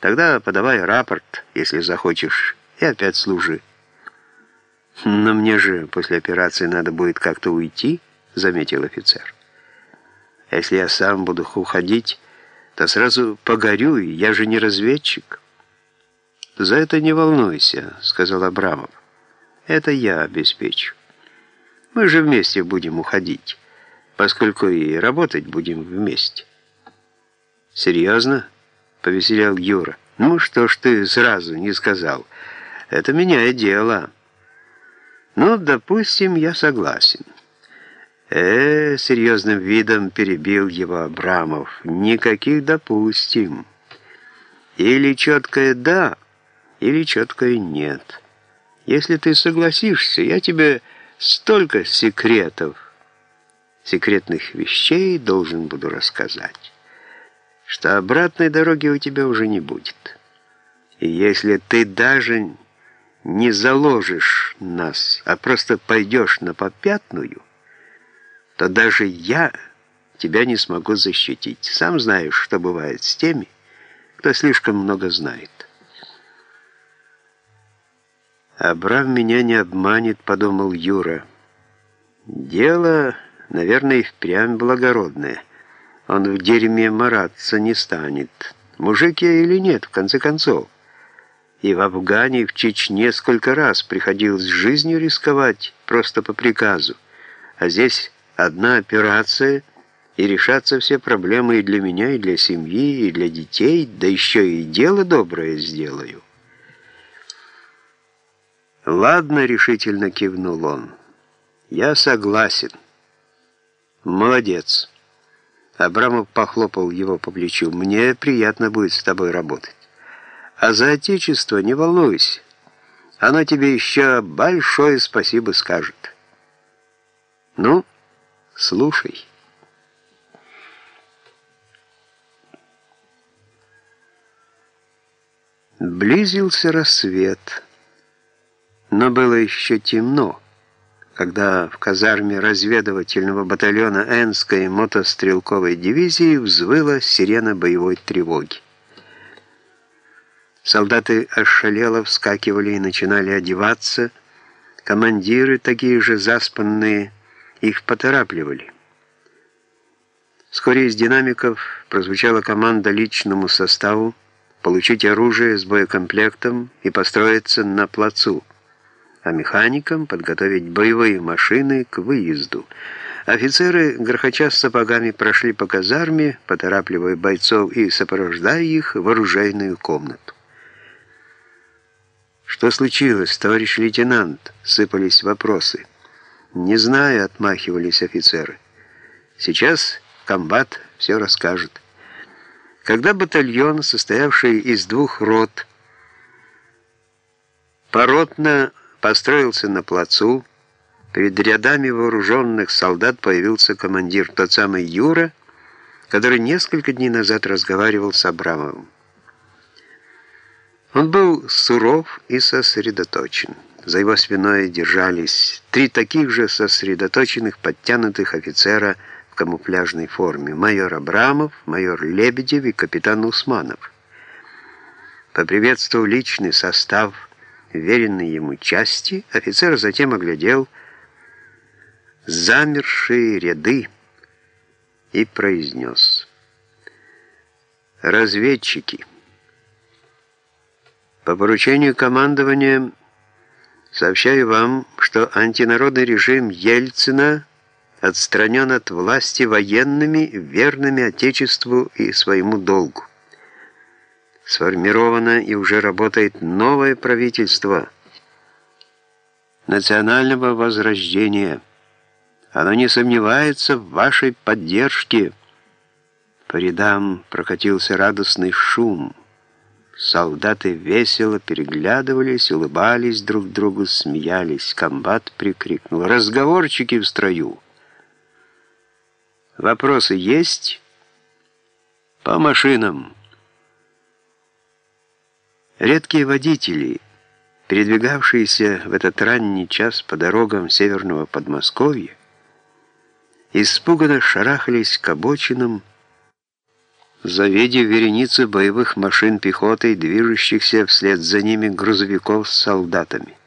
Тогда подавай рапорт, если захочешь, и опять служи. Но мне же после операции надо будет как-то уйти, заметил офицер. Если я сам буду уходить, то сразу погорю, и я же не разведчик. За это не волнуйся, сказал Абрамов. Это я обеспечу. Мы же вместе будем уходить, поскольку и работать будем вместе. Серьезно? Повеселял Юра. Ну что ж ты сразу не сказал? Это меняет дело. Ну, допустим, я согласен. Э, серьезным видом перебил его Абрамов. Никаких допустим. Или четкое «да», или четкое «нет». Если ты согласишься, я тебе столько секретов, секретных вещей должен буду рассказать, что обратной дороги у тебя уже не будет. И если ты даже не заложишь нас, а просто пойдешь на попятную, то даже я тебя не смогу защитить. Сам знаешь, что бывает с теми, кто слишком много знает. «Абрам меня не обманет», — подумал Юра. «Дело, наверное, и впрямь благородное. Он в дерьме мараться не станет. Мужик я или нет, в конце концов. И в Афгане, и в Чечне сколько раз приходилось жизнью рисковать просто по приказу. А здесь одна операция, и решатся все проблемы и для меня, и для семьи, и для детей, да еще и дело доброе сделаю». «Ладно», — решительно кивнул он. «Я согласен». «Молодец». Абрамов похлопал его по плечу. «Мне приятно будет с тобой работать. А за отечество не волнуйся. Оно тебе еще большое спасибо скажет». «Ну, слушай». Близился рассвет. Но было еще темно, когда в казарме разведывательного батальона Энской мотострелковой дивизии взвыла сирена боевой тревоги. Солдаты ошалело вскакивали и начинали одеваться. Командиры, такие же заспанные, их поторапливали. Вскоре из динамиков прозвучала команда личному составу получить оружие с боекомплектом и построиться на плацу а механикам подготовить боевые машины к выезду. Офицеры, грохоча с сапогами, прошли по казарме, поторапливая бойцов и сопровождая их в оружейную комнату. «Что случилось, товарищ лейтенант?» — сыпались вопросы. «Не знаю», — отмахивались офицеры. «Сейчас комбат все расскажет». Когда батальон, состоявший из двух рот, поротно построился на плацу. Перед рядами вооруженных солдат появился командир, тот самый Юра, который несколько дней назад разговаривал с Абрамовым. Он был суров и сосредоточен. За его спиной держались три таких же сосредоточенных, подтянутых офицера в камуфляжной форме. Майор Абрамов, майор Лебедев и капитан Усманов. Поприветствовав личный состав веренной ему части, офицер затем оглядел замершие ряды и произнес «Разведчики, по поручению командования сообщаю вам, что антинародный режим Ельцина отстранен от власти военными, верными Отечеству и своему долгу сформировано и уже работает новое правительство национального возрождения. Оно не сомневается в вашей поддержке. По рядам прокатился радостный шум. Солдаты весело переглядывались, улыбались друг другу, смеялись. Комбат прикрикнул «Разговорчики в строю!» «Вопросы есть?» «По машинам!» Редкие водители, передвигавшиеся в этот ранний час по дорогам северного Подмосковья, испуганно шарахались к обочинам, завидев вереницу боевых машин пехоты, движущихся вслед за ними грузовиков с солдатами.